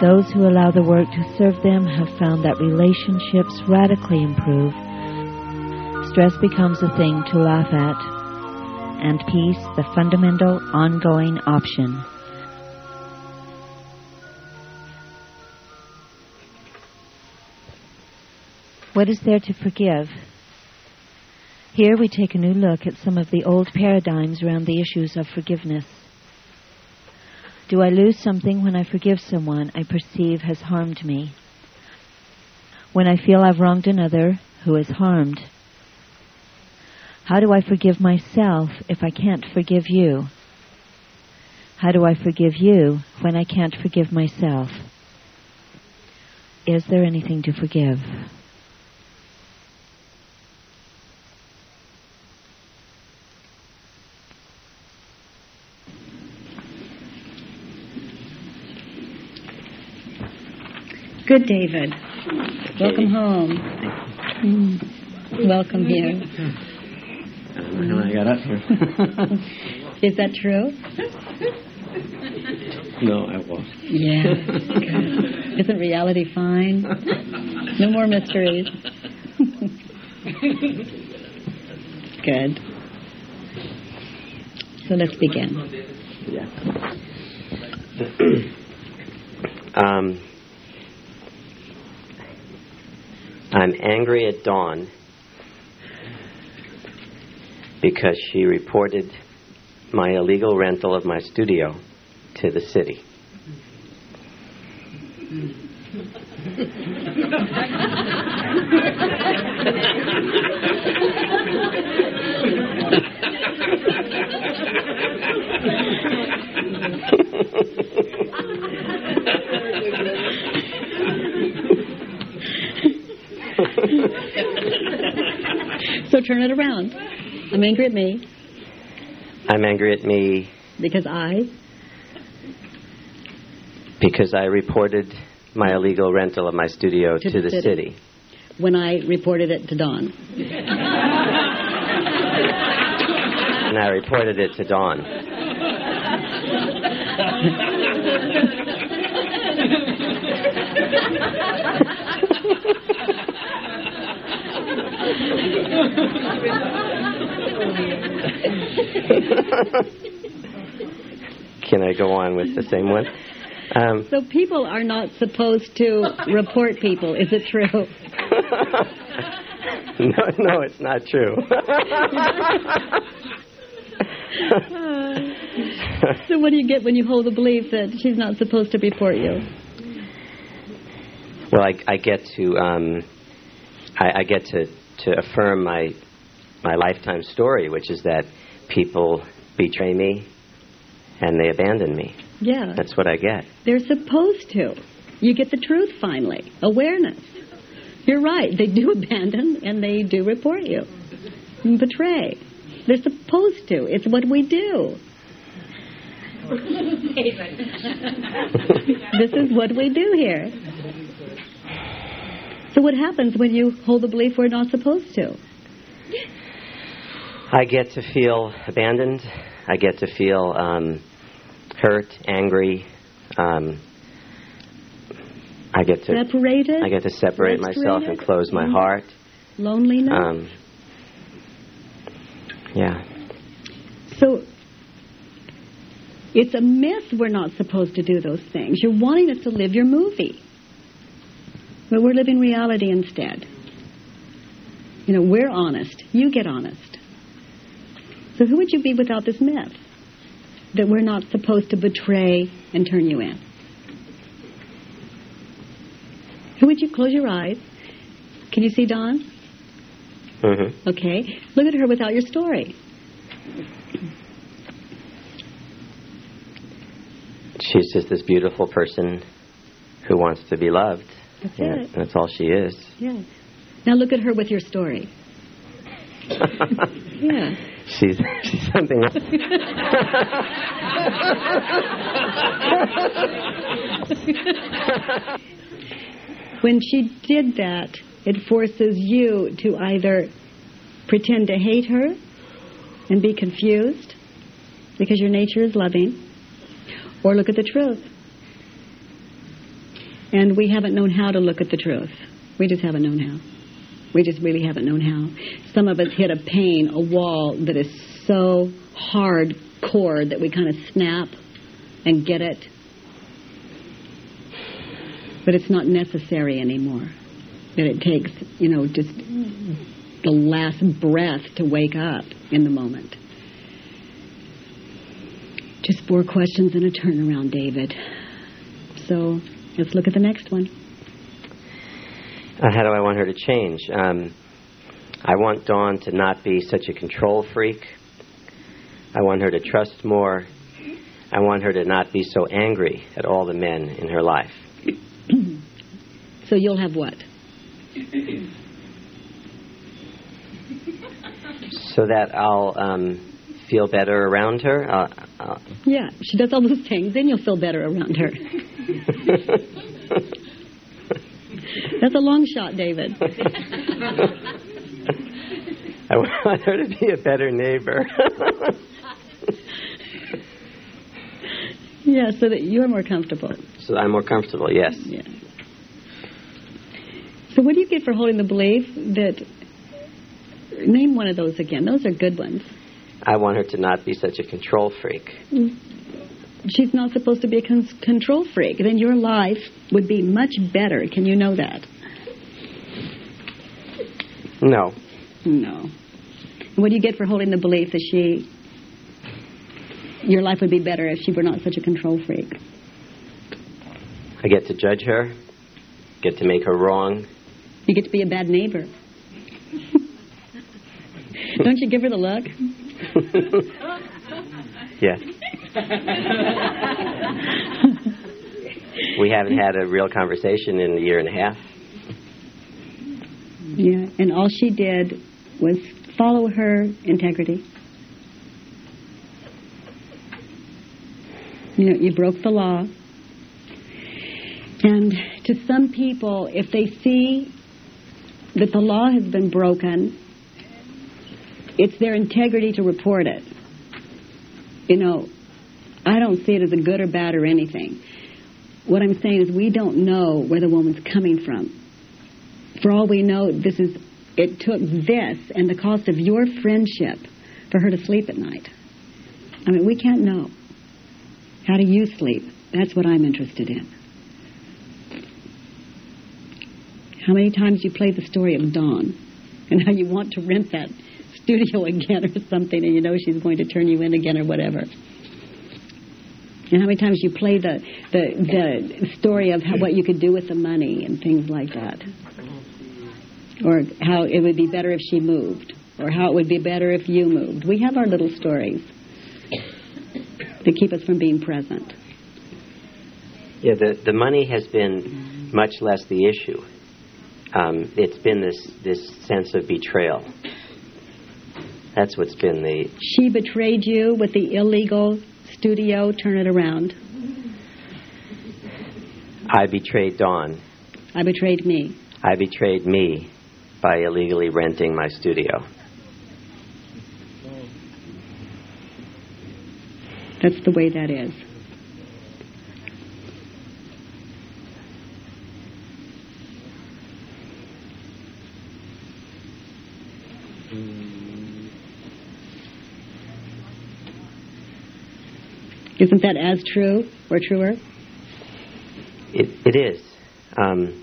Those who allow the work to serve them have found that relationships radically improve. Stress becomes a thing to laugh at, and peace the fundamental, ongoing option. What is there to forgive? Here we take a new look at some of the old paradigms around the issues of forgiveness. Do I lose something when I forgive someone I perceive has harmed me? When I feel I've wronged another who is harmed? How do I forgive myself if I can't forgive you? How do I forgive you when I can't forgive myself? Is there anything to forgive? Good, David. Welcome home. Mm. Welcome here. When I got up here. Is that true? no, I won't. Yeah. Good. Isn't reality fine? No more mysteries. Good. So let's begin. Yeah. um, I'm angry at Dawn because she reported my illegal rental of my studio to the city. so turn it around. I'm angry at me. I'm angry at me Because I. because I reported my illegal rental of my studio to, To the the city. When I reported it to Dawn. And I reported it to Dawn. Can I go on with the same one? Um, So people are not supposed to report people. Is it true? no, no, it's not true. so what do you get when you hold the belief that she's not supposed to report you? well, I, I get to um, I, I get to, to affirm my my lifetime story, which is that people betray me and they abandon me. Yeah. That's what I get. They're supposed to. You get the truth finally. Awareness. You're right. They do abandon and they do report you. And betray. They're supposed to. It's what we do. this is what we do here. So what happens when you hold the belief we're not supposed to? I get to feel abandoned. I get to feel um, hurt, angry. Um, I get to Separated? I get to separate myself and close my Mhm. heart. Loneliness? Um, yeah. So it's a myth we're not supposed to do those things. You're wanting us to live your movie. But we're living reality instead. You know, we're honest. You get honest. So who would you be without this myth? That we're not supposed to betray and turn you in. Who would you close your eyes? Can you see Dawn? hmm Okay. Look at her without your story. She's just this beautiful person who wants to be loved. That's Yeah, it. that's all she is. Yeah. Now look at her with your story. Yeah. she's she's something. else. When she did that, it forces you to either pretend to hate her and be confused because your nature is loving, or look at the truth. And we haven't known how to look at the truth. We just haven't known how. We just really haven't known how. Some of us hit a pain, a wall that is so hardcore that we kind of snap and get it. But it's not necessary anymore. That it takes, you know, just the last breath to wake up in the moment. Just four questions and a turnaround, David. So let's look at the next one. Uh, how do I want her to change? Um, I want Dawn to not be such a control freak. I want her to trust more. I want her to not be so angry at all the men in her life. So you'll have what? So that I'll um, feel better around her. Uh, uh, Yeah, she does all those things, then you'll feel better around her. That's a long shot, David. I want her to be a better neighbor. Yeah, so that you're more comfortable. so I'm more comfortable, yes. Yeah. So what do you get for holding the belief that? Name one of those again. Those are good ones. I want her to not be such a control freak. Mm. She's not supposed to be a con- control freak. Then your life would be much better. Can you know that? No. No. What do you get for holding the belief that she, your life would be better if she were not such a control freak? I get to judge her, get to make her wrong. You get to be a bad neighbor. Don't you give her the look? yeah. we haven't had a real conversation in a year and a half. Yeah, and all she did was follow her integrity. You know, you broke the law. And to some people, if they see that the law has been broken, it's their integrity to report it. You know, I don't see it as a good or bad or anything. What I'm saying is we don't know where the woman's coming from for all we know, this is it took this and the cost of your friendship for her to sleep at night. I mean, we can't know. How do you sleep? That's what I'm interested in. How many times you play the story of Dawn and how you want to rent that studio again or something and you know she's going to turn you in again or whatever. And how many times you play the the, the story of how, what you could do with the money and things like that or how it would be better if she moved, or how it would be better if you moved. We have our little stories to keep us from being present. Yeah, the, the money has been much less the issue. Um, it's been this, this sense of betrayal. That's what's been the. She betrayed you with the illegal studio. Turn it around. I betrayed Dawn. I betrayed me. I betrayed me by illegally renting my studio. That's the way that is. Isn't that as true or truer? It, it is. Um,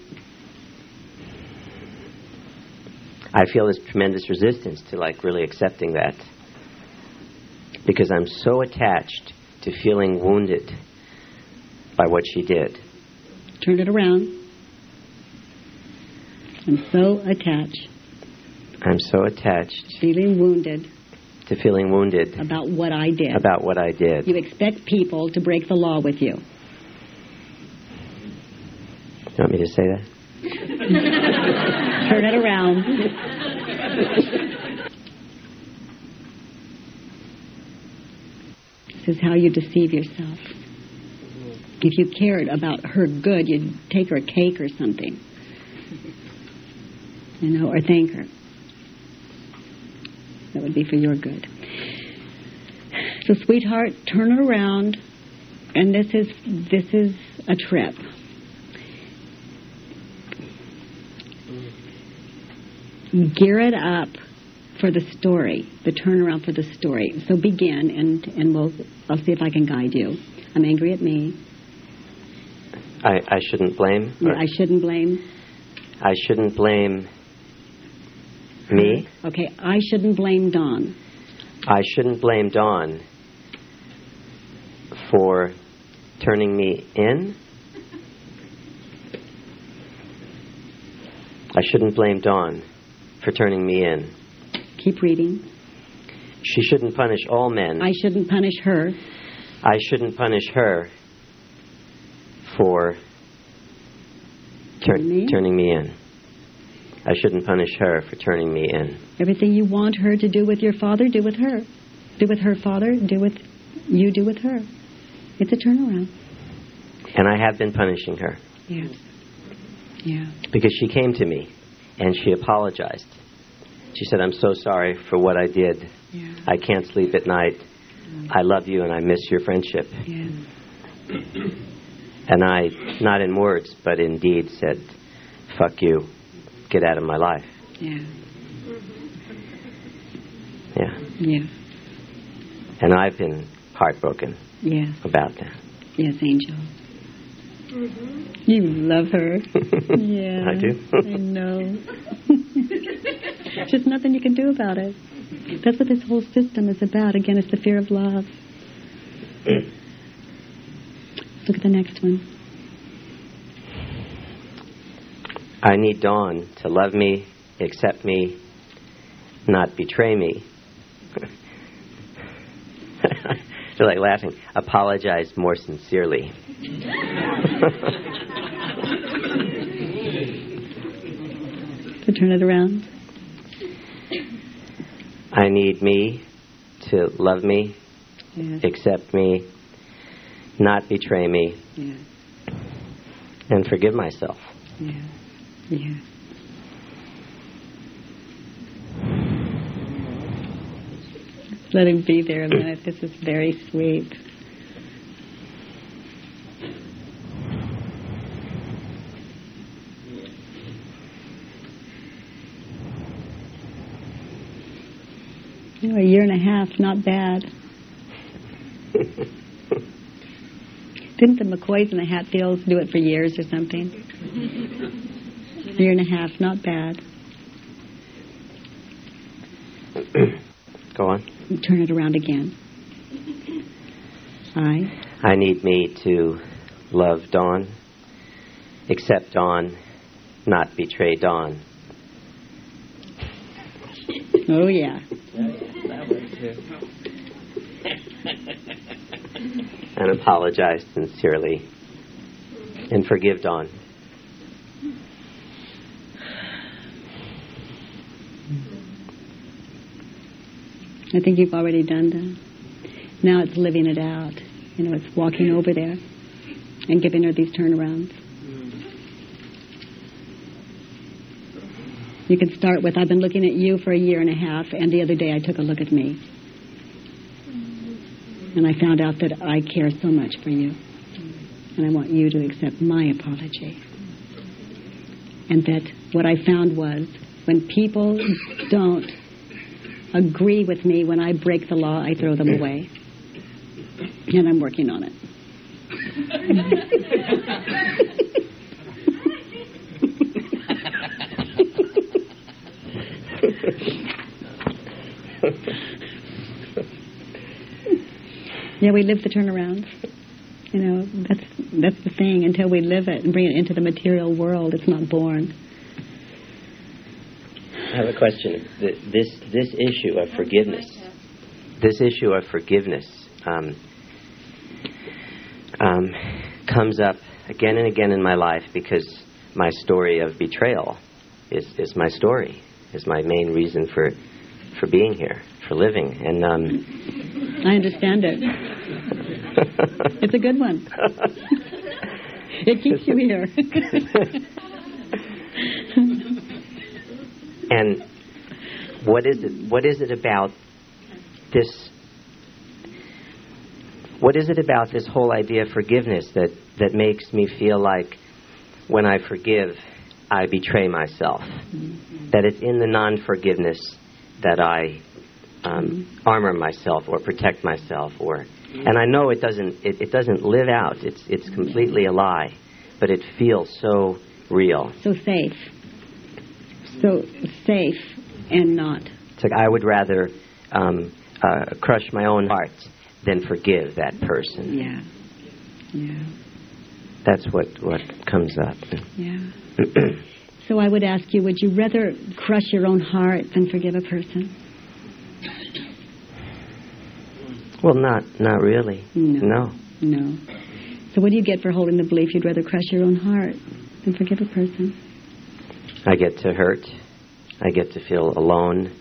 I feel this tremendous resistance to like really accepting that because I'm so attached to feeling wounded by what she did. Turn it around. I'm so attached, I'm so attached feeling wounded to feeling wounded about what I did. about what I did. You expect people to break the law with you. You want me to say that? Turn it around. this is how you deceive yourself. If you cared about her good, you'd take her a cake or something. You know, or thank her. That would be for your good. So, sweetheart, turn it around, and this is this is a trip. Gear it up for the story, the turnaround for the story. So begin, and and we'll I'll see if I can guide you. I'm angry at me. I, I shouldn't blame. or- I shouldn't blame. I shouldn't blame me. Okay, I shouldn't blame Dawn. I shouldn't blame Dawn for turning me in. I shouldn't blame Dawn for turning me in. Keep reading. She shouldn't punish all men. I shouldn't punish her. I shouldn't punish her for tur- Turning me in? Turning me in. I shouldn't punish her for turning me in. Everything you want her to do with your father, do with her. Do with her father, do with you, do with her. It's a turnaround. And I have been punishing her Yes. Yeah. because she came to me and she apologized. She said, I'm so sorry for what I did. Yeah. I can't sleep at night. Mm. I love you and I miss your friendship. Yeah. And I, not in words, but in deed, said, fuck you. Get out of my life. Yeah. Yeah. Yeah. And I've been heartbroken Yeah. about that. Yes, Angel. You love her. Yeah. I do. I know. Just nothing you can do about it. That's what this whole system is about. Again, it's the fear of love. Look at the next one. I need Dawn to love me, accept me, not betray me. They're like laughing. Apologize more sincerely. to turn it around. I need me to love me, Yes. accept me, not betray me, Yes. and forgive myself. Yes. Yes. Let him be there a minute. This is very sweet. Know, a year and a half, not bad. Didn't the McCoys and the Hatfields do it for years or something? A year and a half, not bad. Go on. Turn it around again. I. I need me to love Dawn, accept Dawn, not betray Dawn. Oh, yeah. and apologize sincerely and forgive Dawn. I think you've already done that. Now it's living it out. You know, it's walking over there and giving her these turnarounds. You can start with, I've been looking at you for a year and a half, and the other day I took a look at me. And I found out that I care so much for you. And I want you to accept my apology. And that what I found was when people don't agree with me, when I break the law, I throw them away. And I'm working on it. yeah, we live the turnarounds. You know, that's that's the thing. Until we live it and bring it into the material world, it's not born. I have a question. This this issue of forgiveness, this issue of forgiveness, um, um, comes up again and again in my life because my story of betrayal is, is my story, is my main reason for, for being here, for living. And um, I understand it. it's a good one. it keeps you here. and what is it? What is it about this? What is it about this whole idea of forgiveness that that makes me feel like when I forgive, I betray myself? Mm-hmm. That it's in the non-forgiveness that I um, mm-hmm. armor myself or protect myself, or mm-hmm. and I know it doesn't it, it doesn't live out. It's it's completely a lie, but it feels so real. so safe. So safe and not. It's like I would rather um, uh, crush my own heart than forgive that person. Yeah. Yeah. That's what what comes up. Yeah. So I would ask you, would you rather crush your own heart than forgive a person? well, not not really. No. No. So what do you get for holding the belief you'd rather crush your own heart than forgive a person? I get to hurt. I get to feel alone,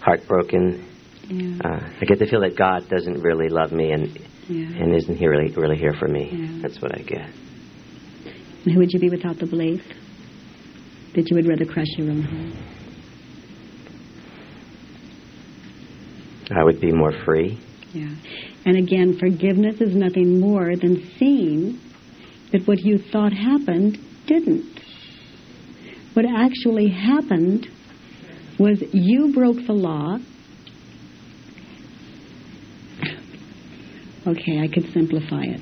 heartbroken. Yeah. Uh, I get to feel that God doesn't really love me and yeah. and isn't he really really here for me. Yeah. That's what I get. And who would you be without the belief that you would rather crush your own heart? I would be more free. Yeah. And again, forgiveness is nothing more than seeing that what you thought happened didn't. What actually happened was you broke the law. Okay, I could simplify it.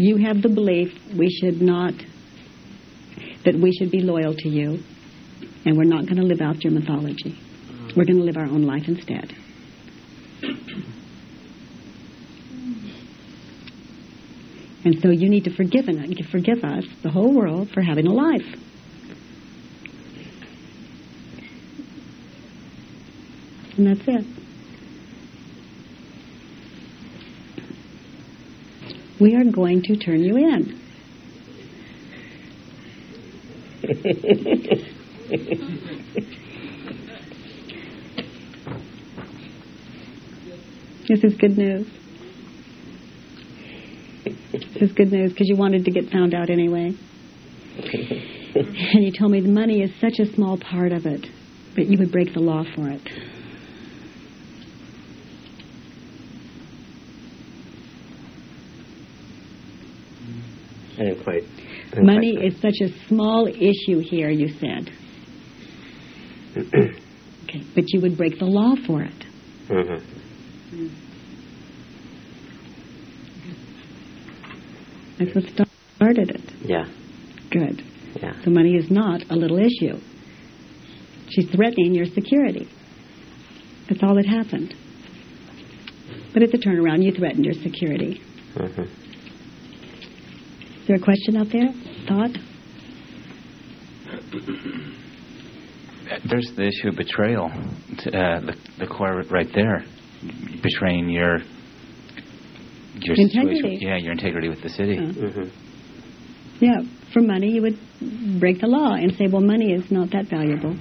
you have the belief we should not, that we should be loyal to you, and we're not going to live out your mythology. We're going to live our own life instead. And so you need to forgive, forgive us, the whole world, for having a life. And that's it. We are going to turn you in. This is good news. This is good news because you wanted to get found out anyway. And you told me the money is such a small part of it, but you would break the law for it. I didn't quite. I didn't Money quite- is such a small issue here, you said. Okay, but you would break the law for it. Mhm. That's what started it. Yeah. Good. Yeah. So money is not a little issue. She's threatening your security. That's all that happened. But at the turnaround. You threatened your security. Mhm. Is there a question out there? Thought? There's the issue of betrayal, uh, the, the core right there, betraying your your Integrity. situation. Yeah, your integrity with the city. Uh, Mhm. yeah, for money you would break the law and say, well, money is not that valuable.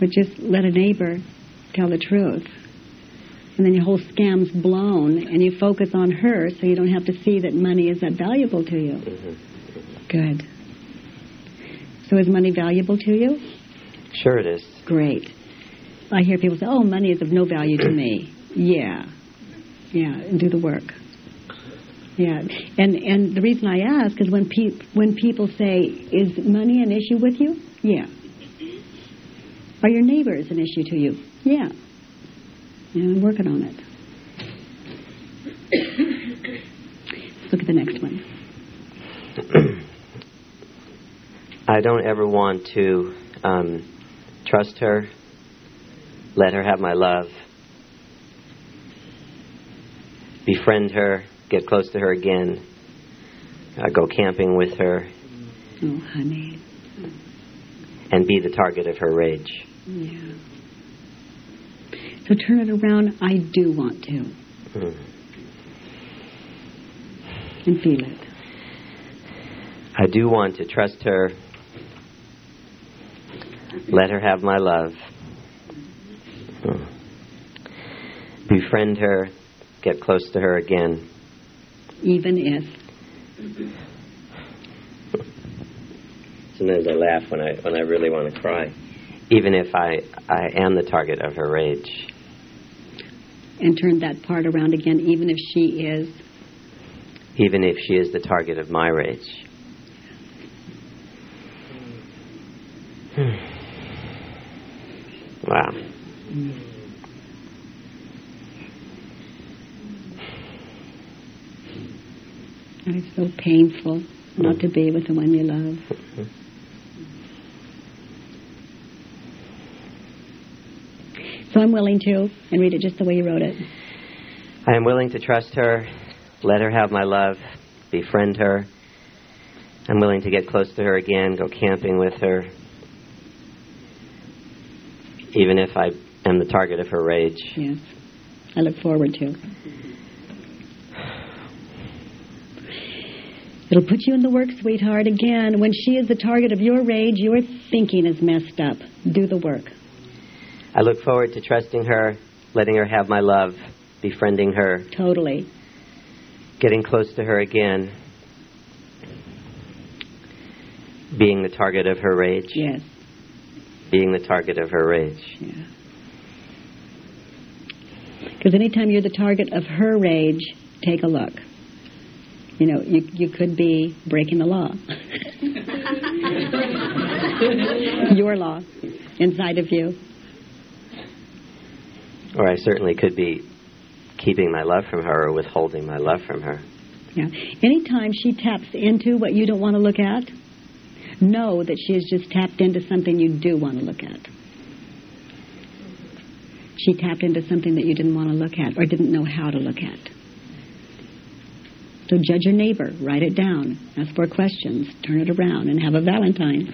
But just let a neighbor tell the truth. And then your whole scam's blown and you focus on her so you don't have to see that money is that valuable to you. Mhm. Good. So is money valuable to you? Sure it is. Great. I hear people say, "Oh, money is of no value to me." Yeah, yeah, and do the work. Yeah, and and the reason I ask is when pe- when people say, "Is money an issue with you?" Yeah. Are your neighbors an issue to you? Yeah. Yeah, I'm working on it. Look at the next one. I don't ever want to um, trust her, let her have my love, befriend her, get close to her again, uh, go camping with her, Oh, honey. and be the target of her rage. Yeah. So turn it around. I do want to. Mm. And feel it. I do want to trust her, let her have my love, befriend her, get close to her again. Even if. Sometimes I laugh when I when I really want to cry, even if I I am the target of her rage. And turn that part around again, even if she is. Even if she is the target of my rage. wow. And it's so painful not to be with the one you love. So I'm willing to, and read it just the way you wrote it. I am willing to trust her, let her have my love, befriend her. I'm willing to get close to her again, go camping with her, even if I am the target of her rage. Yes. I look forward to. It'll put you in the work, sweetheart. Again, when she is the target of your rage, your thinking is messed up. Do the work. I look forward to trusting her, letting her have my love, befriending her, Totally. getting close to her again, being the target of her rage, Yes. being the target of her rage. Yeah. Because anytime you're the target of her rage, take a look. You know, you you could be breaking the law. Your law inside of you. Or I certainly could be keeping my love from her or withholding my love from her. Yeah. Anytime she taps into what you don't want to look at, know that she has just tapped into something you do want to look at. She tapped into something that you didn't want to look at or didn't know how to look at. So judge your neighbor, write it down, ask more questions, turn it around, and have a Valentine.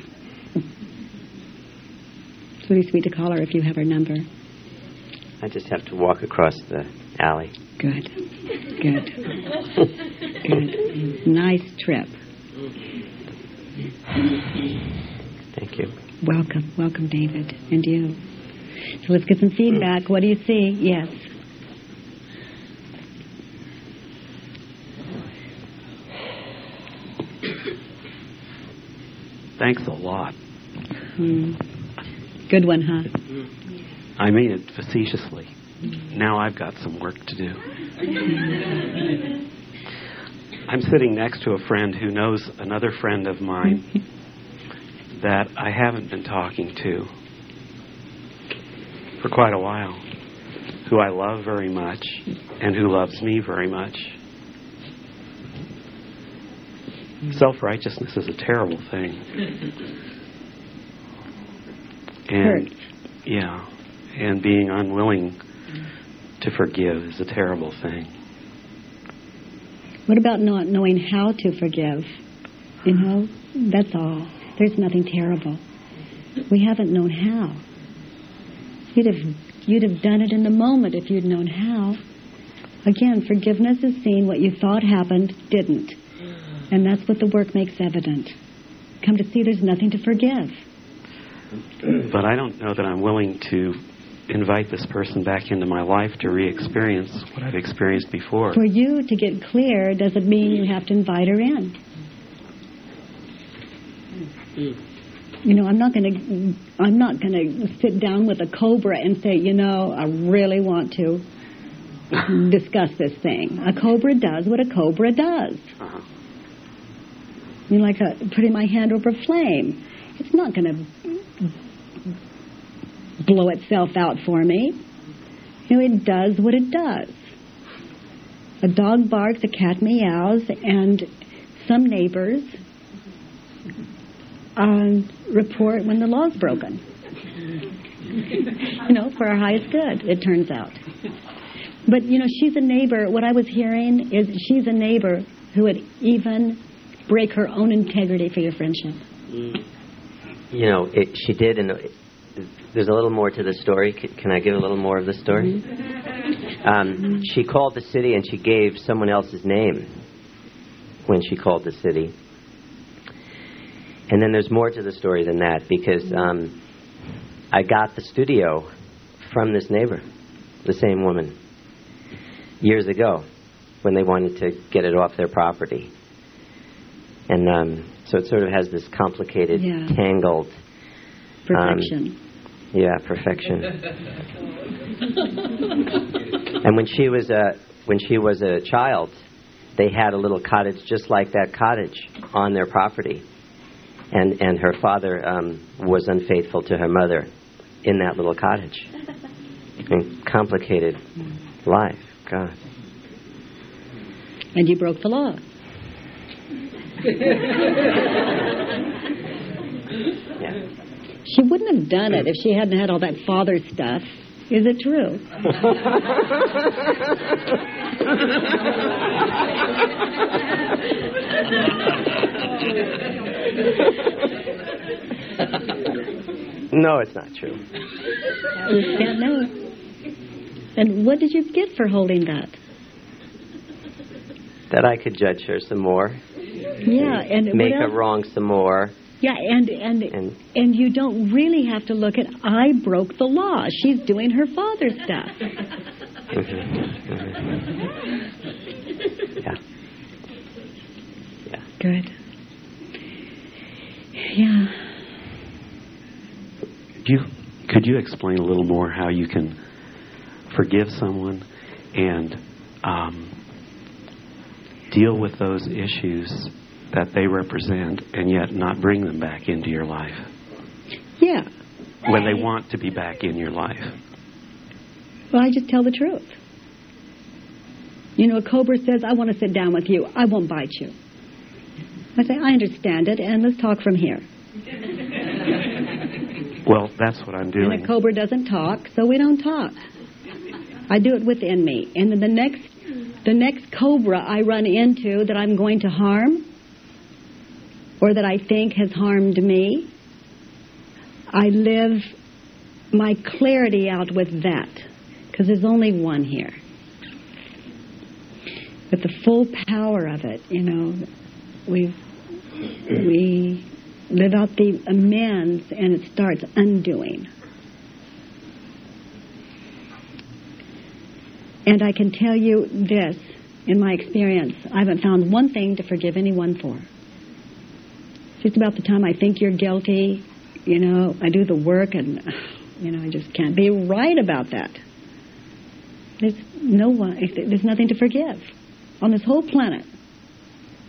It's really sweet to call her if you have her number. I just have to walk across the alley. Good. Good. Good. Nice trip. Thank you. Welcome, welcome, David, and you. So let's get some feedback. What do you see? Yes. Thanks a lot. Hmm. Good one, huh? I mean it facetiously. Now I've got some work to do. I'm sitting next to a friend who knows another friend of mine that I haven't been talking to for quite a while, who I love very much and who loves me very much. Mm-hmm. Self righteousness is a terrible thing. And yeah, and being unwilling to forgive is a terrible thing. What about not knowing how to forgive? You know, that's all. There's nothing terrible. We haven't known how. You'd have you'd have done it in the moment if you'd known how. Again, forgiveness is seeing what you thought happened didn't. And that's what the work makes evident. Come to see there's nothing to forgive. But I don't know that I'm willing to invite this person back into my life to re experience what I've experienced before. For you to get clear doesn't mean you have to invite her in. You know, I'm not going to I'm not going to sit down with a cobra and say, you know, I really want to discuss this thing. A cobra does what a cobra does. Uh-huh. You know, like a, putting my hand over flame. It's not going to blow itself out for me. You know, it does what it does. A dog barks, a cat meows, and some neighbors um, report when the law's broken. you know, for our highest good, it turns out. But, you know, she's a neighbor. What I was hearing is she's a neighbor who had even break her own integrity for your friendship. You know, it, she did, and there's a little more to the story. C- Can I give a little more of the story? Um, she called the city and she gave someone else's name. when she called the city. And then there's more to the story than that because um, I got the studio from this neighbor, the same woman, years ago when they wanted to get it off their property. And um, so it sort of has this complicated, Yeah. tangled. Perfection. Yeah, perfection. and when she was a when she was a child, they had a little cottage just like that cottage on their property, and and her father um, was unfaithful to her mother in that little cottage. And complicated life, God. and you broke the law. Yeah. She wouldn't have done it if she hadn't had all that father stuff. Is it true? No, it's not true. You can't know. And what did you get for holding that? That I could judge her some more, Yeah, and make what her wrong some more, Yeah, and and and and you don't really have to look at I broke the law. She's doing her father's stuff. yeah, yeah. Good. Yeah. Do you, could you explain a little more how you can forgive someone and um, deal with those issues that they represent and yet not bring them back into your life Yeah. when they want to be back in your life? Well, I just tell the truth. You know, a cobra says, I want to sit down with you. I won't bite you. I say, I understand it, and let's talk from here. Well, that's what I'm And doing. a cobra doesn't talk, so we don't talk. I do it within me. And then the next the next cobra I run into that I'm going to harm or that I think has harmed me, I live my clarity out with that because there's only one here. With the full power of it, you know, we we live out the amends and it starts undoing. And I can tell you this, in my experience, I haven't found one thing to forgive anyone for. Just about the time I think you're guilty, you know, I do the work and, you know, I just can't be right about that. There's no one, there's nothing to forgive. On this whole planet,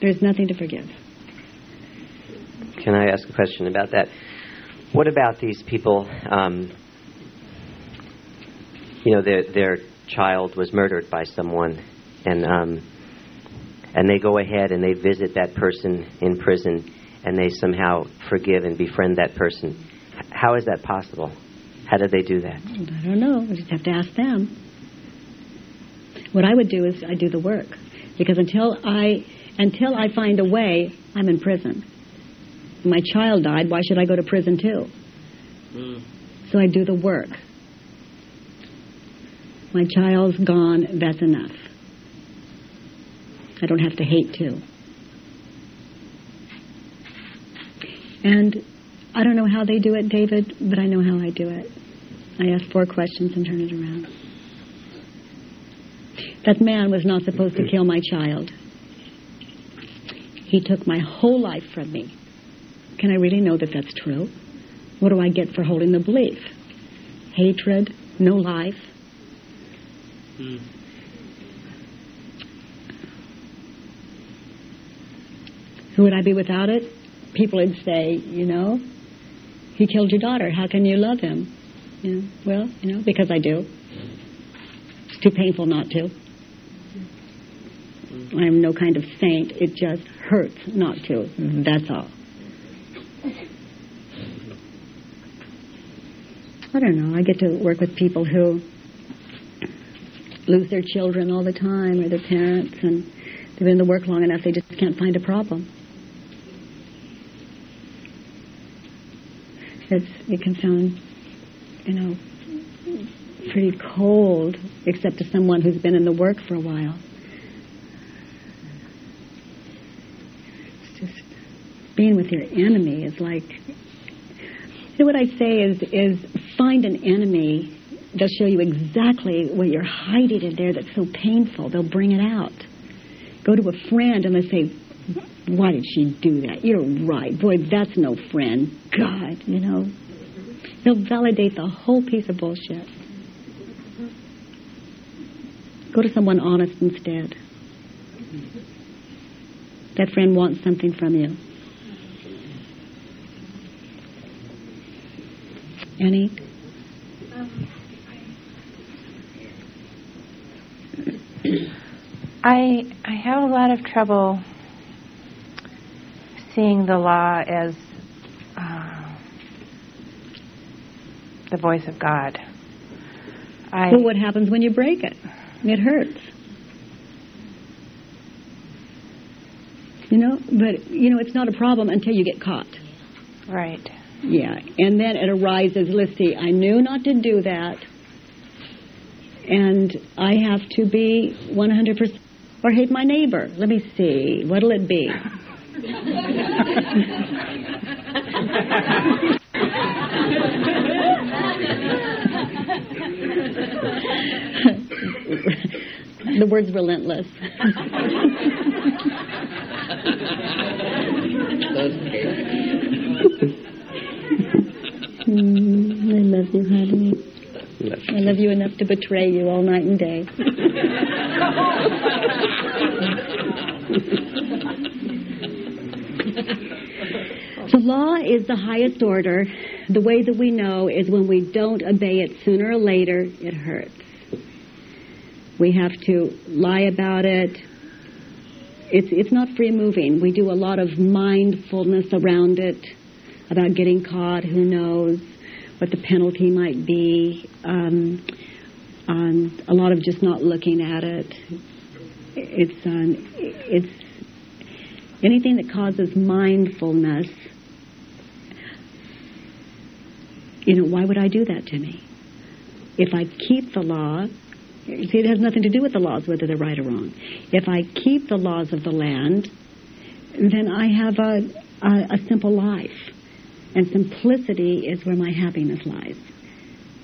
there's nothing to forgive. Can I ask a question about that? What about these people? Um, you know, their their child was murdered by someone, and um, and they go ahead and they visit that person in prison, and they somehow forgive and befriend that person. How is that possible? How do they do that? I don't know. I just have to ask them. What I would do is I do the work because until I until I find a way, I'm in prison. My child died. Why should I go to prison too? Hmm. So I do the work. My child's gone. That's enough. I don't have to hate too. And I don't know how they do it, David, but I know how I do it. I ask four questions and turn it around. That man was not supposed to kill my child. He took my whole life from me. Can I really know that that's true? What do I get for holding the belief? Hatred, no life. Hmm. Who would I be without it? People would say, you know, he killed your daughter. How can you love him? You know, well, you know, because I do. It's too painful not to. I am no kind of saint. It just hurts not to. That's all. I don't know. I get to work with people who lose their children all the time or their parents, and they've been in the work long enough they just can't find a problem. It's, it can sound, you know, pretty cold, except to someone who's been in the work for a while. It's just being with your enemy is like. Know what I say is is find an enemy. They'll show you exactly what you're hiding in there that's so painful. They'll bring it out. Go to a friend and they say, "Why did she do that? You're right, boy. That's no friend. God, you know." They'll validate the whole piece of bullshit. Go to someone honest instead. That friend wants something from you. Annie? I I have a lot of trouble seeing the law as uh, the voice of God. I, well, what happens when you break it? It hurts. You know, but you know it's not a problem until you get caught. Right. Yeah, and then it arises. Let's see. I knew not to do that, and I have to be 100 percent or hate my neighbor. Let me see. What'll it be? the word's relentless. mm, I love you, honey. I love you enough to betray you all night and day. the law is the highest order. The way that we know is when we don't obey it sooner or later, it hurts. We have to lie about it. It's, it's not free moving. We do a lot of mindfulness around it, about getting caught, who knows, what the penalty might be, um, um, a lot of just not looking at it. It's, um, it's anything that causes mindfulness. You know, why would I do that to me? If I keep the law, See, it has nothing to do with the laws, whether they're right or wrong. If I keep the laws of the land, then I have a, a, a simple life. And simplicity is where my happiness lies.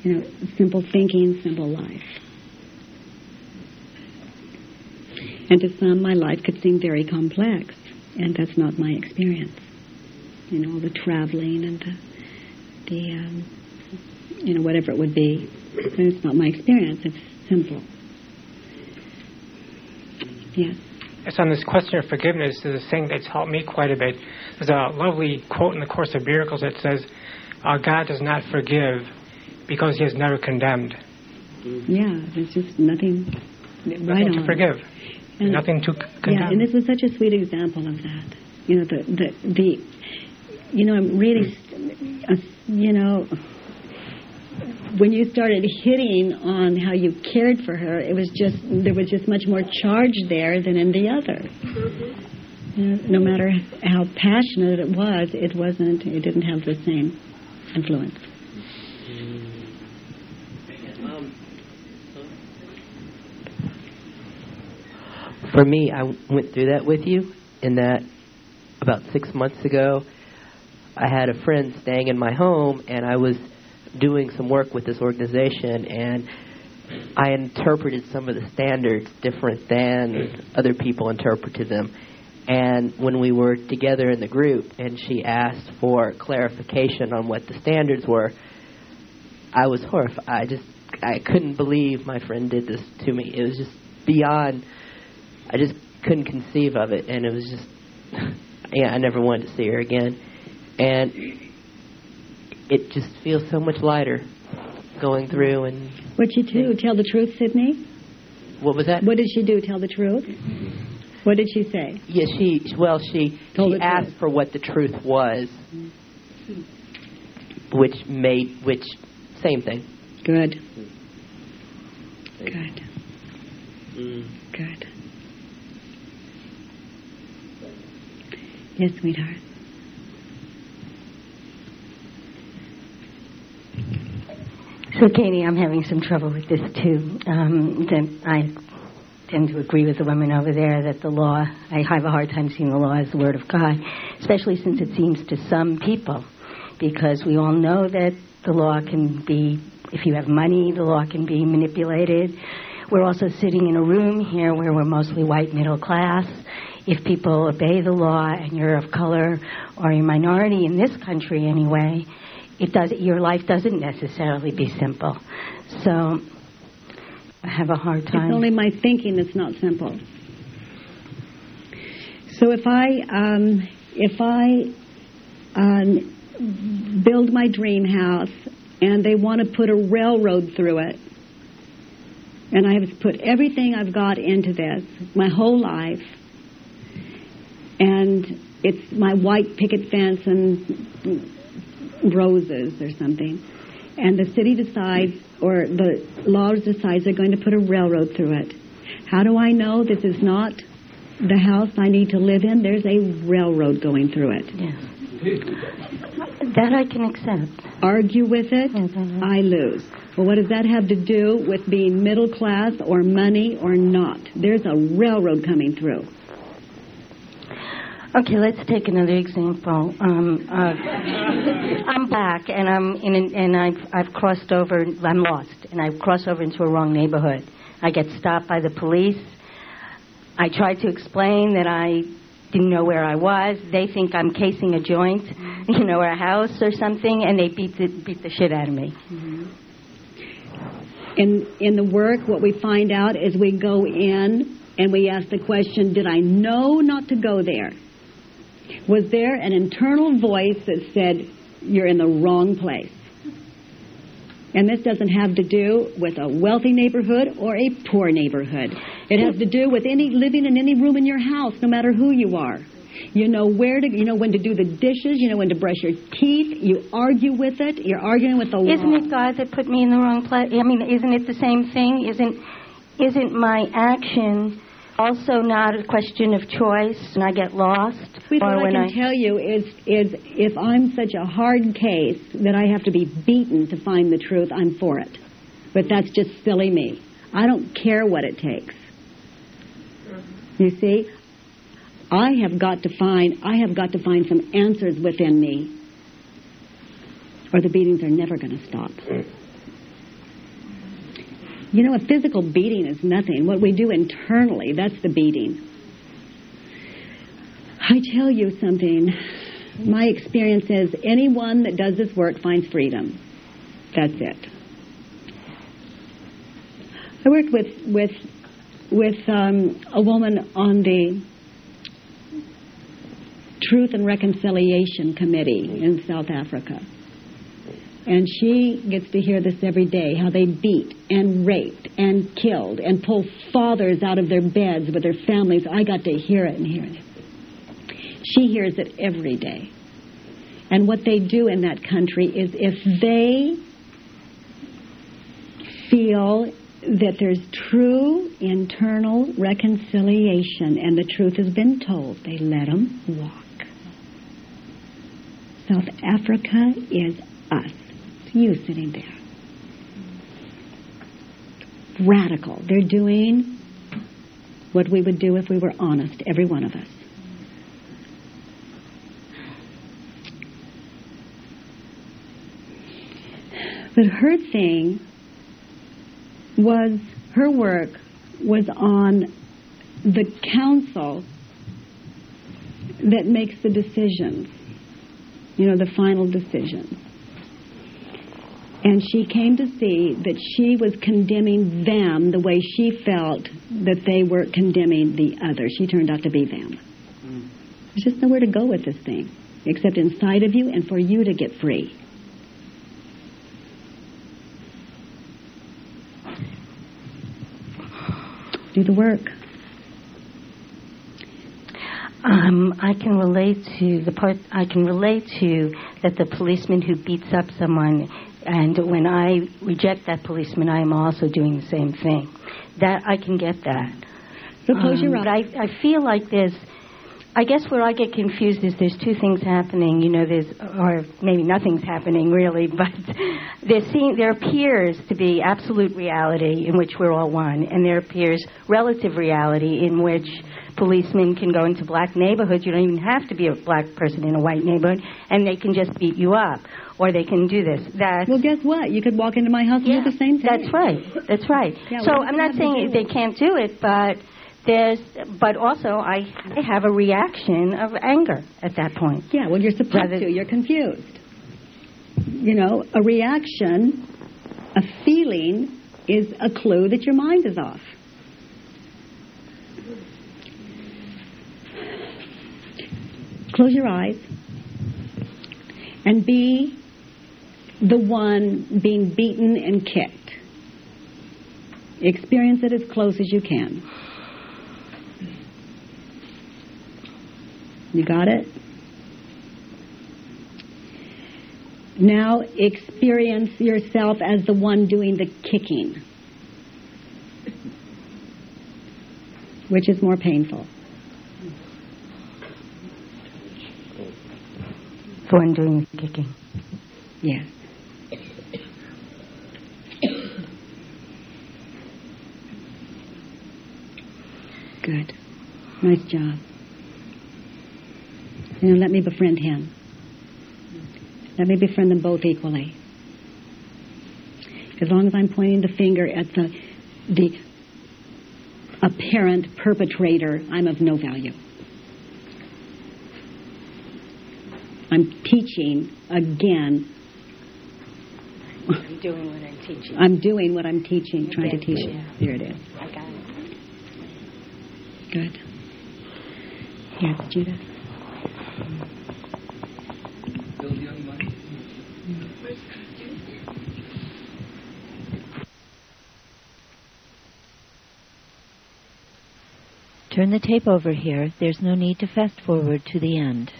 You know, simple thinking, simple life. And to some, my life could seem very complex, and that's not my experience. You know, all the traveling and the, the um, you know, whatever it would be. It's not my experience. It's simple. Yes. It's on this question of forgiveness. There's a thing that's helped me quite a bit. There's a lovely quote in the Course of Miracles that says, "Our God does not forgive because He has never condemned." Yeah, there's just nothing. Nothing right to on. forgive. And- nothing to condemn. Yeah, and this was such a sweet example of that. You know, the the, the you know, I'm really, mm. uh, you know, when you started hitting on how you cared for her, it was just there was just much more charge there than in the other. Mm-hmm. You know, no matter how passionate it was, it wasn't. It didn't have the same influence. Mm. For me, I went through that with you in that about six months ago, I had a friend staying in my home, and I was doing some work with this organization, and I interpreted some of the standards different than other people interpreted them. And when we were together in the group, and she asked for clarification on what the standards were, I was horrified. I just I couldn't believe my friend did this to me. It was just beyond. I just couldn't conceive of it, and it was just. Yeah, I never wanted to see her again, and it just feels so much lighter going through. And What'd she do? Tell the truth, Sydney? what was that? What did she do? Tell the truth? What did she say? Yeah, she well she Told she asked truth. for what the truth was, which made which same thing. Good. Good. Mm. Good. Yes, sweetheart. So, Katie, I'm having some trouble with this too. Um, I tend to agree with the women over there that the law, I have a hard time seeing the law as the Word of God, especially since it seems to some people, because we all know that the law can be, if you have money, the law can be manipulated. We're also sitting in a room here where we're mostly white middle class. If people obey the law and you're of color or a minority in this country anyway, it does your life doesn't necessarily be simple. So I have a hard time. It's only my thinking that's not simple. So if I um, if I um, build my dream house and they want to put a railroad through it, and I have put everything I've got into this, my whole life, and it's my white picket fence and roses or something, and the city decides or the laws decides they're going to put a railroad through it. How do I know this is not the house I need to live in? There's a railroad going through it. Yes. That I can accept. Argue with it, I lose. Well, what does that have to do with being middle class or money or not? There's a railroad coming through. Okay, let's take another example. Um, uh, I'm black, and I'm in, an, and I've I've crossed over. I'm lost, and I've crossed over into a wrong neighborhood. I get stopped by the police. I try to explain that I didn't know where I was. They think I'm casing a joint, you know, or a house or something, and they beat the beat the shit out of me. In in the work, what we find out is we go in and we ask the question, "Did I know not to go there?" Was there an internal voice that said, You're in the wrong place? And this doesn't have to do with a wealthy neighborhood or a poor neighborhood. It has to do with any living in any room in your house, no matter who you are. You know where to, you know when to do the dishes, you know when to brush your teeth, you argue with it, you're arguing with the law. Isn't it God that put me in the wrong place? I mean, isn't it the same thing? Isn't isn't my action also not a question of choice and I get lost? Sweetheart, or what when I can tell you is, is if I'm such a hard case that I have to be beaten to find the truth, I'm for it. But that's just silly me. I don't care what it takes. You see, I have got to find I have got to find some answers within me, or the beatings are never going to stop. Mm. You know, a physical beating is nothing. What we do internally, that's the beating. I tell you something. My experience is anyone that does this work finds freedom. That's it. I worked with with with um, a woman on the Truth and Reconciliation Committee in South Africa. And she gets to hear this every day how they beat and raped and killed and pull fathers out of their beds with their families. I got to hear it and hear it. She hears it every day. And what they do in that country is if they feel that there's true internal reconciliation and the truth has been told, they let them walk. South Africa is us. You sitting there. Radical. They're doing what we would do if we were honest, every one of us. But her thing was, her work was on the council that makes the decisions, you know, the final decisions. And she came to see that she was condemning them the way she felt that they were condemning the other. She turned out to be them. There's just nowhere to go with this thing except inside of you and for you to get free. Do the work. Um, I can relate to the part. I can relate to that the policeman who beats up someone, and when I reject that policeman, I am also doing the same thing. That I can get that. Suppose Um, you're but right. I, I feel like there's I guess where I get confused is there's two things happening. You know, there's or maybe nothing's happening really, but there seem there appears to be absolute reality in which we're all one, and there appears relative reality in which policemen can go into black neighborhoods. You don't even have to be a black person in a white neighborhood, and they can just beat you up, or they can do this. That well, guess what? You could walk into my house and Yeah, do the same thing. That's right. That's right. Yeah, so I'm not saying they can't do it, but there's, but also I, I have a reaction of anger at that point. Yeah, well, you're supposed Rather- to. You're confused. You know, a reaction, a feeling, is a clue that your mind is off. Close your eyes and be the one being beaten and kicked. Experience it as close as you can. You got it? Now experience yourself as the one doing the kicking. Which is more painful? The one doing the kicking. Yeah. Good. Nice job. You know, let me befriend him. Let me befriend them both equally. As long as I'm pointing the finger at the the apparent perpetrator, I'm of no value. I'm teaching again. I'm doing what I'm teaching. I'm doing what I'm teaching, trying to teach you. yeah. There it is. I got it. Good. Yes, Judith. Turn the tape over here. There's no need to fast forward to the end.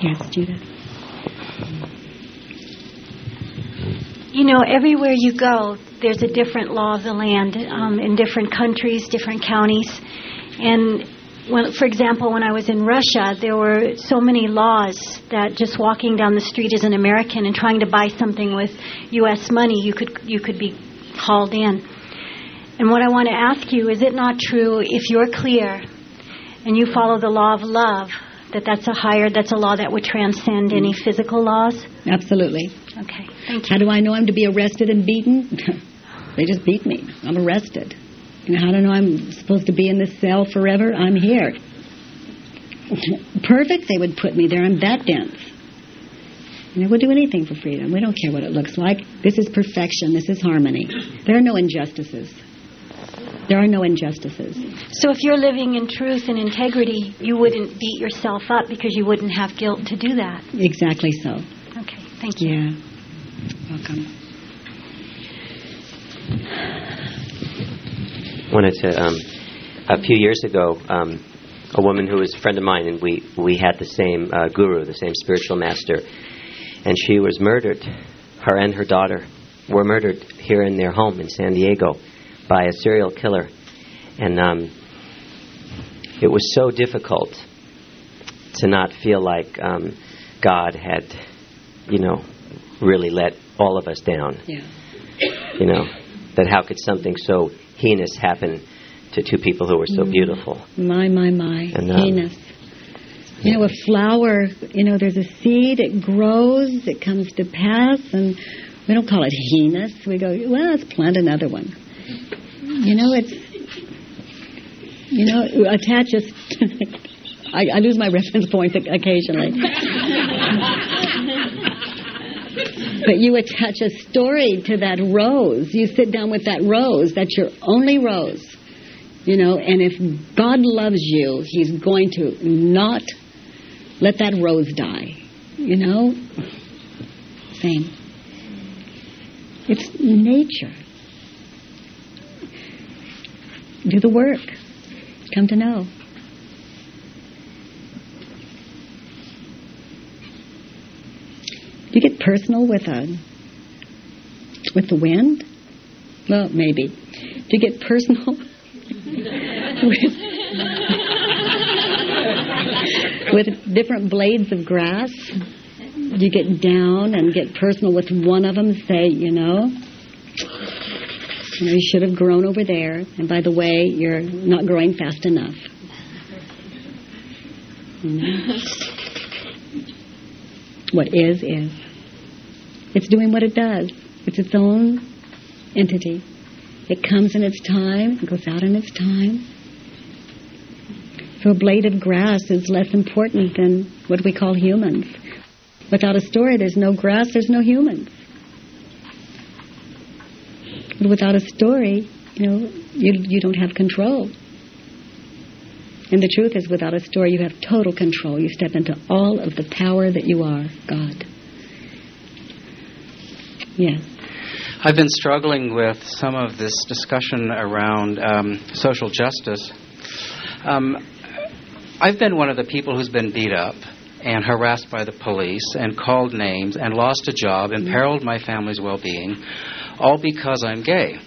Yes, Judith. You know, everywhere you go, there's a different law of the land um, in different countries, different counties. And, when, for example, when I was in Russia, there were so many laws that just walking down the street as an American and trying to buy something with U.S. money, you could you could be hauled in. And what I want to ask you is, it not true if you're clear and you follow the law of love that that's a higher that's a law that would transcend any physical laws? Absolutely. Okay, thank you. How do I know I'm to be arrested and beaten? they just beat me. I'm arrested. You know, how do I know I'm supposed to be in this cell forever? I'm here. Perfect, they would put me there. I'm that dense. You know, we'll do anything for freedom. We don't care what it looks like. This is perfection. This is harmony. There are no injustices. There are no injustices. So if you're living in truth and integrity, you wouldn't beat yourself up because you wouldn't have guilt to do that. Exactly so. Okay, thank you. Yeah. Welcome. wanted to um, a few years ago um, a woman who was a friend of mine and we we had the same uh, guru the same spiritual master. And she was murdered. Her and her daughter were murdered here in their home in San Diego by a serial killer. And um, it was so difficult to not feel like um, God had you know really let all of us down Yeah. you know that how could something so heinous happen to two people who were so Mm. beautiful My, my, my. And, um, Heinous. You know, a flower, you know, there's a seed, it grows, it comes to pass, and we don't call it heinous. We go, well, let's plant another one. You know, it's, you know, attach I lose my reference points occasionally. But you attach a story to that rose. You sit down with that rose. That's your only rose. You know, and if God loves you, He's going to not let that rose die. You know? Same. It's nature. Do the work. Come to know. You get personal with a with the wind? Well, maybe. Do you get personal with, with different blades of grass? Do you get down and get personal with one of them? Say, you know, you know, you should have grown over there, and by the way, you're not growing fast enough. You know? What is, is. It's doing what it does. It's its own entity. It comes in its time, it goes out in its time. So a blade of grass is less important than what we call humans. Without a story, there's no grass, there's no humans. But without a story, you know, you, you don't have control. And the truth is, without a story, you have total control. You step into all of the power that you are, God. Yes. I've been struggling with some of this discussion around um, social justice. Um, I've been one of the people who's been beat up and harassed by the police and called names and lost a job, imperiled my family's well being, all because I'm gay.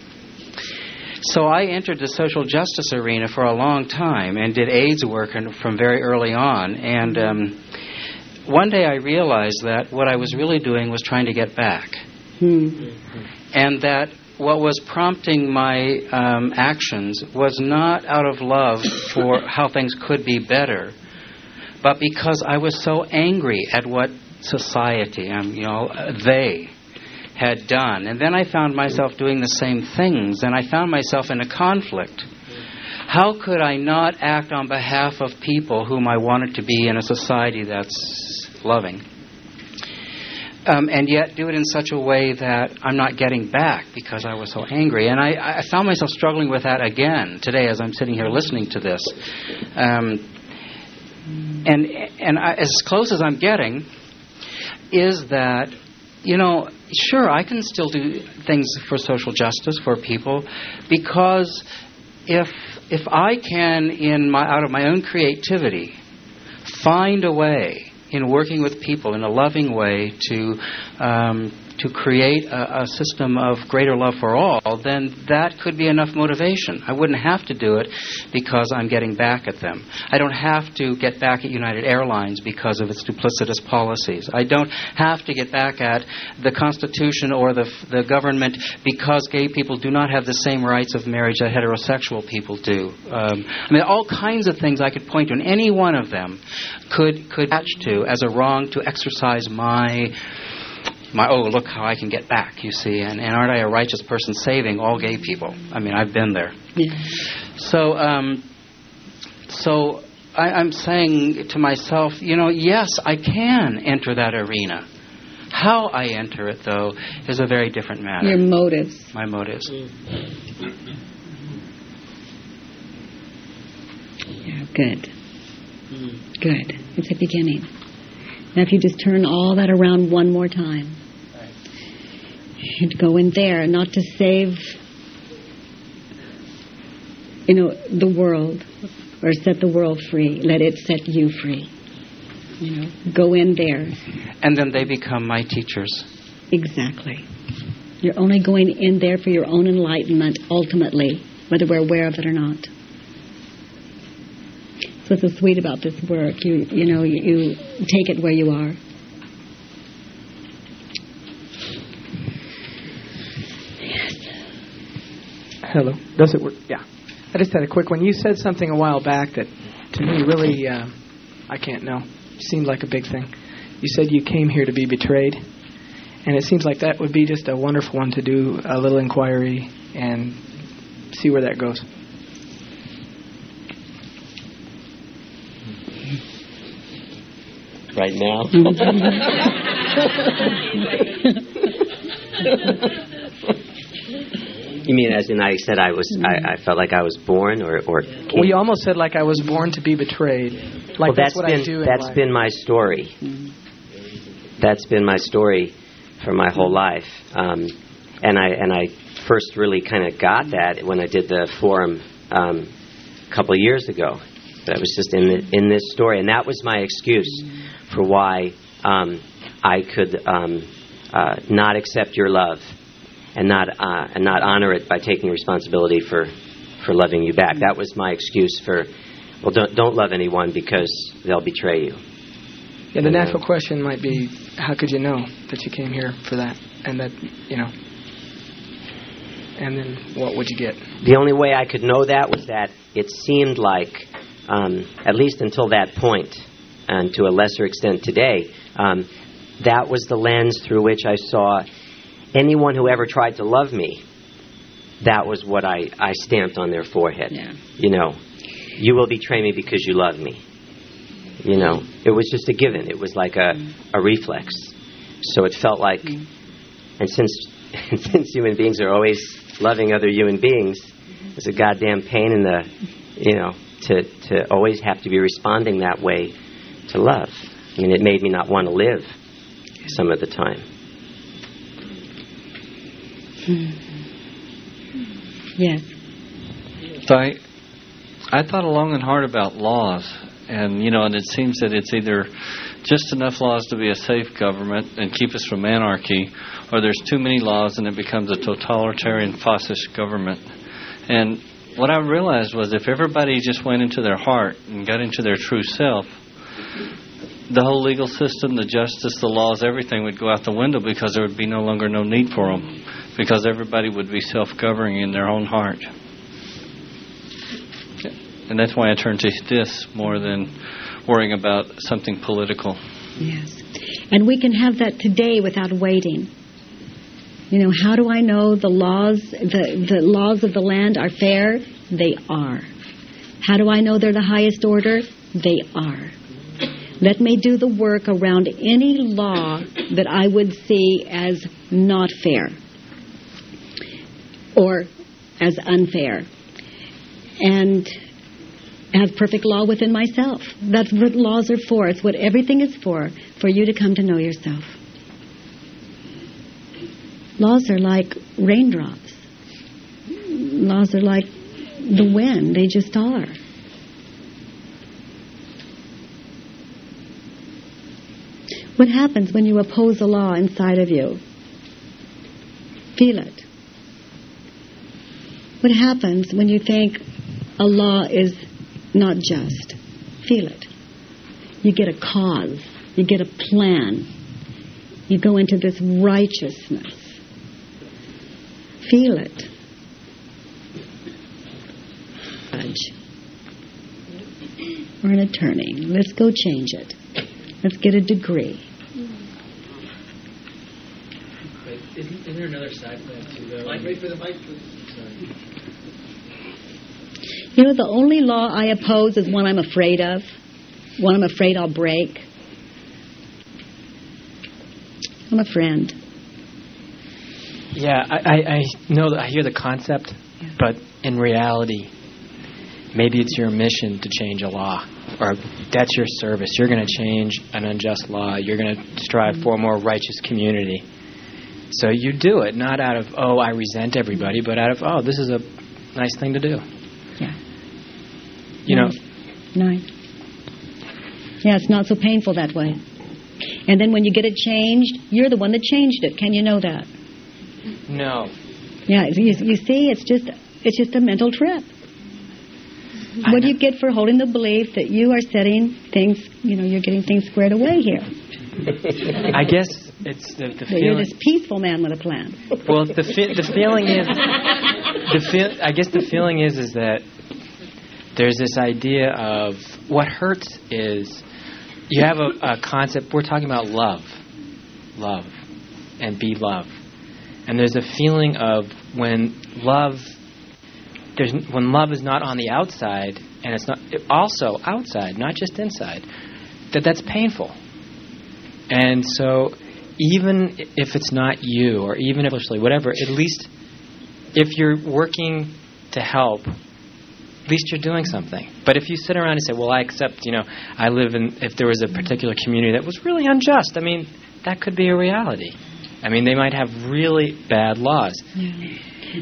So I entered the social justice arena for a long time and did AIDS work from very early on. And um, one day I realized that what I was really doing was trying to get back. Hmm. And that what was prompting my um, actions was not out of love for how things could be better, but because I was so angry at what society, um, you know, they had done. And then I found myself doing the same things, and I found myself in a conflict. How could I not act on behalf of people whom I wanted to be in a society that's loving? Um, and yet do it in such a way that I'm not getting back because I was so angry. And I, I found myself struggling with that again today as I'm sitting here listening to this. Um, and and I, as close as I'm getting is that you know, sure, I can still do things for social justice for people because if if I can, in my out of my own creativity, find a way in working with people in a loving way to um, to create a, a, system of greater love for all, then that could be enough motivation. I wouldn't have to do it because I'm getting back at them. I don't have to get back at United Airlines because of its duplicitous policies. I don't have to get back at the Constitution or the, the government because gay people do not have the same rights of marriage that heterosexual people do. Um, I mean, all kinds of things I could point to, and any one of them could could match to as a wrong to exercise my my oh look how I can get back, you see, and, and aren't I a righteous person saving all gay people? I mean, I've been there. So, um, so I, I'm saying to myself, you know, yes, I can enter that arena. How I enter it, though, is a very different matter. Your motives. My motives. Yeah, good. Good. It's a beginning. Now, if you just turn all that around one more time, and go in there, not to save, you know, the world or set the world free. Let it set you free. You know, go in there. And then they become my teachers. Exactly. You're only going in there for your own enlightenment, ultimately, whether we're aware of it or not. So what's so sweet about this work. You, you know, you, you take it where you are. Hello. Does it work? Yeah. I just had a quick one. You said something a while back that, to me, really, uh, I can't know, seemed like a big thing. You said you came here to be betrayed, and it seems like that would be just a wonderful one to do a little inquiry and see where that goes. Right now. You mean as in I said I was I, I felt like I was born or or came? Well, you almost said like I was born to be betrayed. Like well, that's, that's what been I do. that's life. been my story. That's been my story for my whole life, um, and I and I first really kind of got that when I did the forum um, a couple of years ago. That I was just in the, in this story, and that was my excuse for why um, I could um, uh, not accept your love and not uh, and not honor it by taking responsibility for for loving you back. That was my excuse for well, don't don't love anyone because they'll betray you. Yeah, the natural question might be, how could you know that you came here for that, and that you know, and then what would you get? The only way I could know that was that it seemed like, um, at least until that point, and to a lesser extent today, um, that was the lens through which I saw anyone who ever tried to love me. That was what I, I stamped on their forehead. Yeah. You know, you will betray me because you love me. You know, it was just a given. It was like a, a reflex. So it felt like, mm-hmm. and since and since human beings are always loving other human beings, it's a goddamn pain in the, you know, to to always have to be responding that way to love. I mean, it made me not want to live some of the time. Hmm. Hmm. Yes. So I, I thought long and hard about laws, and you know, and it seems that it's either just enough laws to be a safe government and keep us from anarchy, or there's too many laws and it becomes a totalitarian fascist government. And what I realized was if everybody just went into their heart and got into their true self, the whole legal system, the justice, the laws, everything would go out the window because there would be no longer no need for them because everybody would be self-governing in their own heart. And that's why I turn to this more than worrying about something political. Yes. And we can have that today without waiting. You know, how do I know the laws the, the laws of the land are fair? They are. How do I know they're the highest order? They are. Let me do the work around any law that I would see as not fair or as unfair. And have perfect law within myself. That's what laws are for. It's what everything is for, for you to come to know yourself. Laws are like raindrops. Laws are like the wind. They just are. What happens when you oppose a law inside of you? Feel it. What happens when you think a law is not just? Feel it. You get a cause. You get a plan. You go into this righteousness. Feel it. Judge. Or an attorney. Let's go change it. Let's get a degree. Isn't, isn't there another side to that too, though? Wait for the mic, You know, the only law I oppose is one I'm afraid of, one I'm afraid I'll break. I'm a friend. Yeah, I, I, I know that I hear the concept, but in reality, maybe it's your mission to change a law, or that's your service. You're going to change an unjust law. You're going to strive for a more righteous community. So you do it not out of oh I resent everybody, but out of oh this is a nice thing to do. Yeah. You know. Nice. Yeah, it's not so painful that way. And then when you get it changed, you're the one that changed it. Can you know that? No. Yeah, you, you see, it's just it's just a mental trip. What do you get for holding the belief that you are setting things, you know, you're getting things squared away here? I guess it's the, the That you're this peaceful man with a plan. Well, the fe- the feeling is the feel. I guess the feeling is is that there's this idea of what hurts is you have a, a concept. We're talking about love, love, and be love, and there's a feeling of when love. There's when love is not on the outside and it's not also outside, not just inside. That that's painful. And so, even if it's not you, or even if whatever, at least if you're working to help, at least you're doing something. But if you sit around and say, "Well, I accept," you know, I live in. If there was a particular community that was really unjust, I mean, that could be a reality. I mean, they might have really bad laws.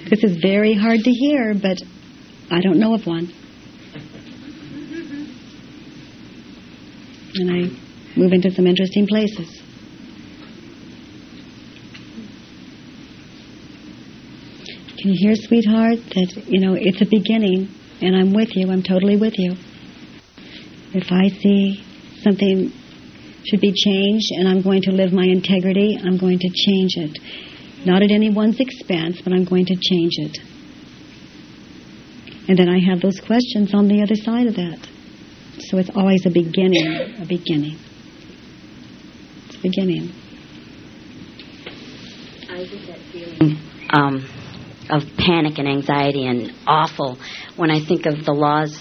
This is very hard to hear, but I don't know of one. And I move into some interesting places. Can you hear, sweetheart, that, you know, it's a beginning, and I'm with you. I'm totally with you. If I see something should be changed and I'm going to live my integrity, I'm going to change it. Not at anyone's expense, but I'm going to change it. And then I have those questions on the other side of that. So it's always a beginning, a beginning. It's a beginning. I get that feeling um, of panic and anxiety and awful when I think of the laws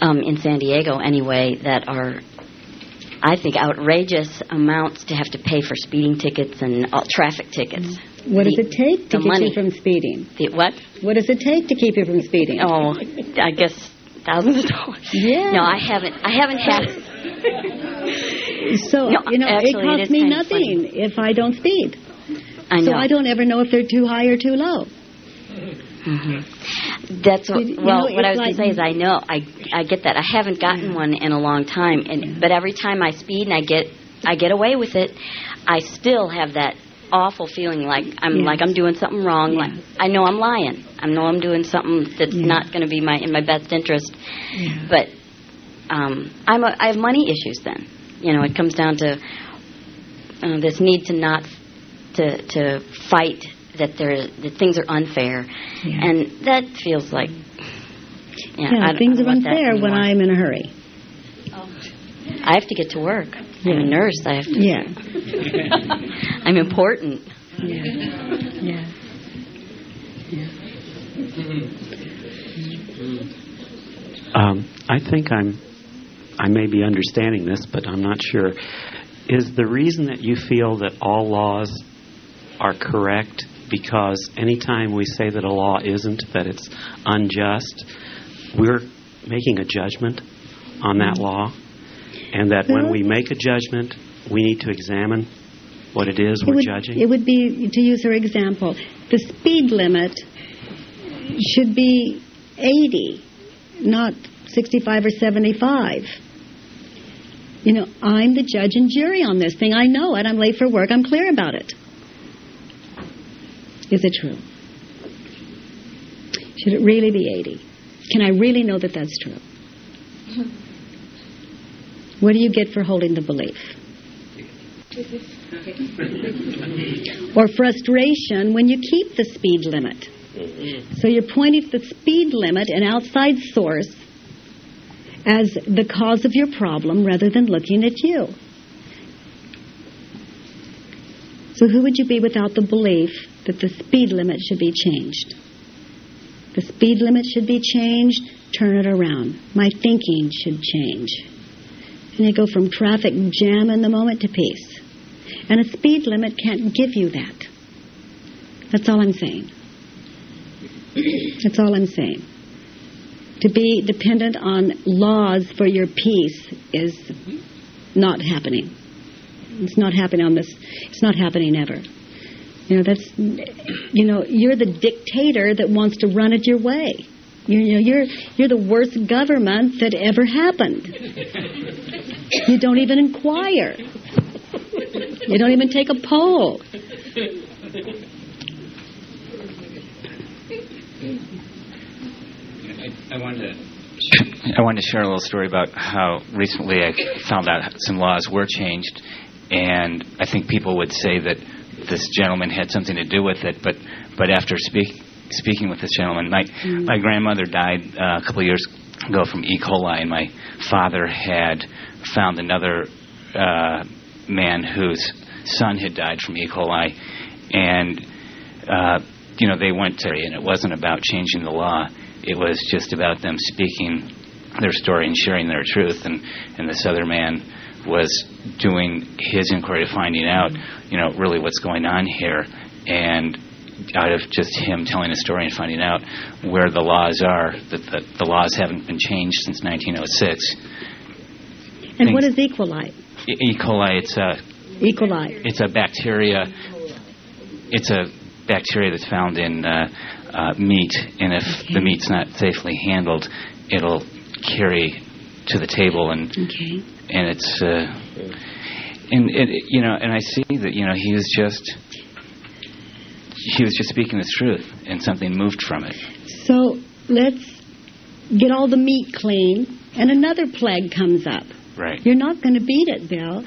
um, in San Diego, anyway, that are, I think, outrageous amounts to have to pay for speeding tickets and uh, traffic tickets. What The- does it take to the keep money. you from speeding? The, what? What does it take to keep you from speeding? Oh, I guess thousands of dollars. Yeah. No, I haven't. I haven't had. So, No, you know, it it costs is me nothing if I don't speed. I So. I don't ever know if they're too high or too low. That's what. You- you well, know, what I was it's going to say is I know I I get that. I haven't gotten one in a long time, and but every time I speed and I get I get away with it, I still have that awful feeling like I'm Yes. like I'm doing something wrong. Like I know I'm lying. I know I'm doing something that's not going to be my in my best interest. But um, I'm a, I have money issues. Then you know it comes down to uh, this need to not to to fight that there that things are unfair, and that feels like yeah, Yeah, I don't things are unfair when. I'm in a hurry. I have to get to work. I'm a nurse. I have to. Yeah. I'm important. Yeah. Yeah. Um, I think I'm, I may be understanding this, but I'm not sure. Is the reason that you feel that all laws are correct because anytime we say that a law isn't, that it's unjust, we're making a judgment on that mm-hmm. law, and that when we make a judgment, we need to examine what it is It we're would, judging? it would be, to use her example, the speed limit should be 80, not 65 or 75. You know, I'm the judge and jury on this thing. I know it. I'm late for work. I'm clear about it. Is it true? Should it really be 80? Can I really know that that's true? What do you get for holding the belief? or frustration when you keep the speed limit. So you're pointing the speed limit, an outside source, as the cause of your problem rather than looking at you. So who would you be without the belief that the speed limit should be changed? The speed limit should be changed, turn it around. My thinking should change. And you go from traffic jam in the moment to peace. And a speed limit can't give you that. That's all I'm saying. That's all I'm saying. To be dependent on laws for your peace is not happening. It's not happening on this. It's not happening ever. You know that's. You know you're the dictator that wants to run it your way. You, you know you're you're the worst government that ever happened. You don't even inquire. You don't even take a poll. I wanted to. I wanted to share a little story about how recently I found out some laws were changed, and I think people would say that this gentleman had something to do with it, but but after speak, speaking with this gentleman, my my grandmother died uh, a couple of years ago from E. coli, and my father had found another uh, man whose son had died from E. coli, and uh, you know they went to and it wasn't about changing the law it was just about them speaking their story and sharing their truth and and this other man was doing his inquiry finding out you know really what's going on here and out of just him telling a story and finding out where the laws are that the, the laws haven't been changed since 1906 And what is E. coli? E. Coli it's a E. coli. it's a bacteria. It's a bacteria that's found in uh, uh, meat, and if the meat's not safely handled, it'll carry to the table, and Okay. and it's uh, and it, you know, and I see that you know he was just She was just speaking the truth, and something moved from it. So let's get all the meat clean, and another plague comes up. Right. You're not going to beat it, Bill.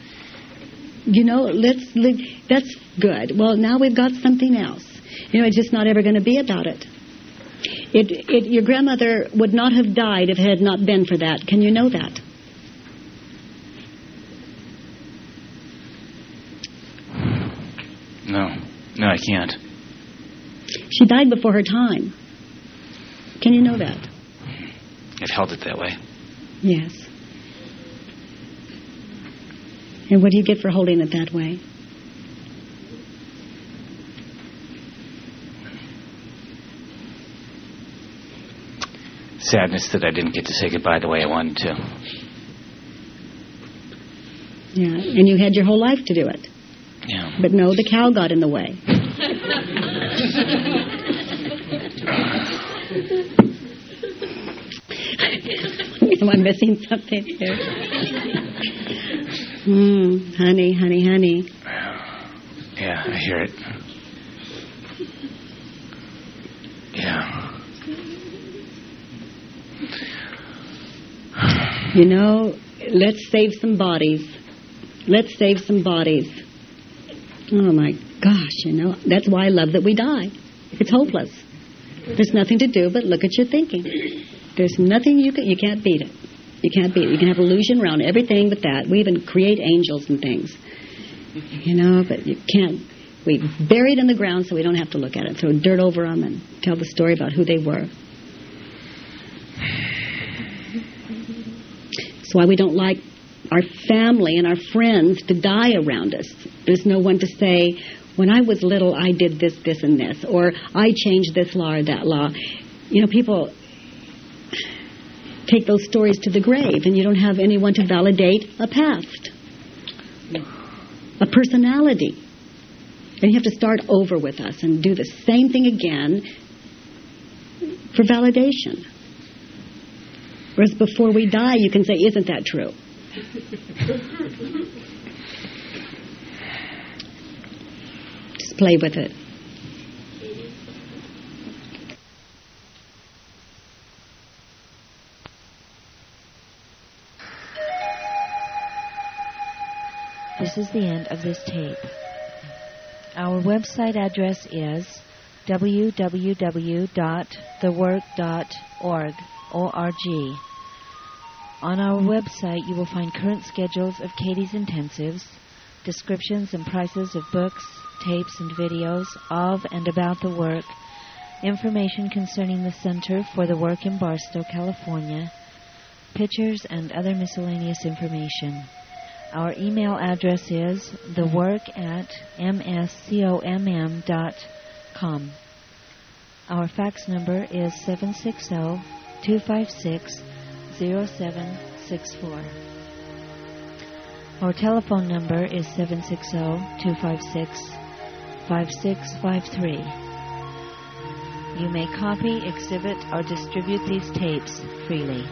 You know, let's live. That's good. Well, now we've got something else. You know, it's just not ever going to be about it. It, it. Your grandmother would not have died if it had not been for that. Can you know that? No, no, I can't. She died before her time. Can you know that? I've held it that way. Yes. And what do you get for holding it that way? Sadness that I didn't get to say goodbye the way I wanted to. Yeah, and you had your whole life to do it. Yeah. But no, the cow got in the way. Am I missing something here? Hmm, honey, honey, honey. Yeah, I hear it. Yeah. You know, let's save some bodies. Let's save some bodies. Oh my gosh, you know, that's why I love that we die. It's hopeless. There's nothing to do but look at your thinking. There's nothing you can, you can't beat it. You can't beat it. You can have illusion around everything but that. We even create angels and things. You know, but you can't. We bury it in the ground so we don't have to look at it. Throw dirt over them and tell the story about who they were. That's why we don't like our family and our friends to die around us. There's no one to say, when I was little, I did this, this, and this, or I changed this law or that law. You know, people take those stories to the grave, and you don't have anyone to validate a past, a personality. And you have to start over with us and do the same thing again for validation. Whereas before we die, you can say, Isn't that true? Just play with it. This is the end of this tape. Our website address is www.thework.org. O-R-G. On our website, you will find current schedules of Katie's intensives, descriptions and prices of books, tapes, and videos of and about the work, information concerning the Center for the Work in Barstow, California, pictures, and other miscellaneous information. Our email address is thework at mscomm.com. Our fax number is 760 256 0764. Our telephone number is 760 256 5653. You may copy, exhibit, or distribute these tapes freely.